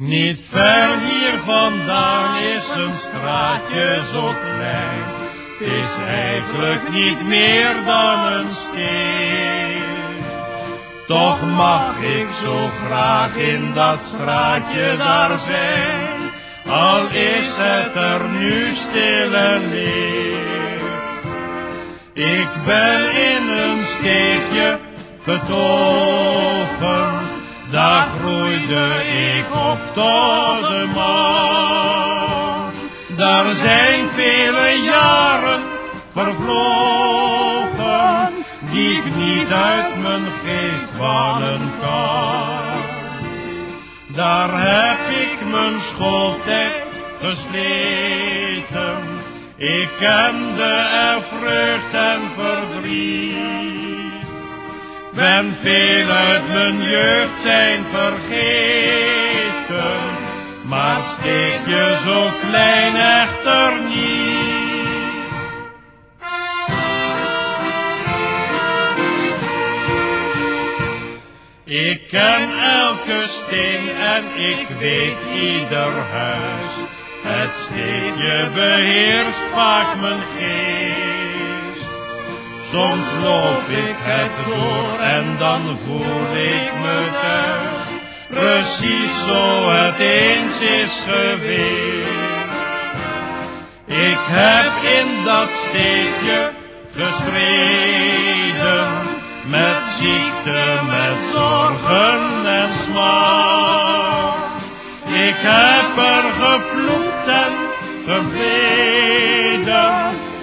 Niet ver hier vandaan is een straatje zo klein. Het is eigenlijk niet meer dan een steen. Toch mag ik zo graag in dat straatje daar zijn. Al is het er nu stil en leeg. Ik ben in een steegje getogen daar groeide ik op tot de man. Daar zijn vele jaren vervlogen, die ik niet uit mijn geest bannen kan. Daar heb ik mijn schooltijd gesleten, ik kende er vreugd en verdriet. Ben veel uit mijn jeugd zijn vergeten, maar steeg je zo klein echter niet. Ik ken elke steen en ik weet ieder huis. Het steegje beheerst vaak mijn geest. Soms loop ik het door en dan voel ik me thuis. Precies zo het eens is geweest. Ik heb in dat steegje gestreden. Met ziekte, met zorgen en smaak. Ik heb er gevloekt en gebeden.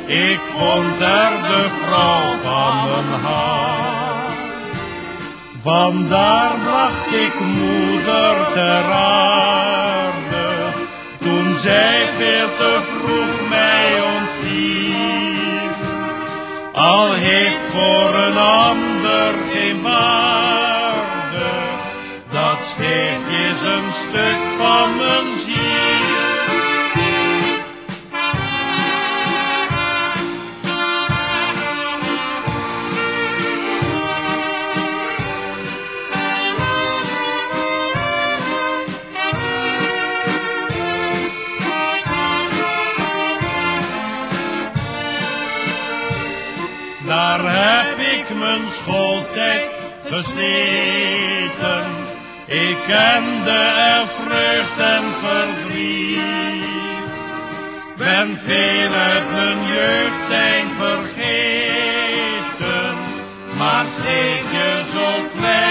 Ik vond er de vrouw van mijn hart. Vandaar bracht ik moeder ter aarde, toen zij veel te vroeg mij ontviel. Al heeft voor een ander geen waarde, dat steeg is een stuk van mijn ziel. Daar heb ik mijn schooltijd gesleten. Ik kende er vreugd en verdriet. Ben veel uit mijn jeugd zijn vergeten. Maar zeker zo klein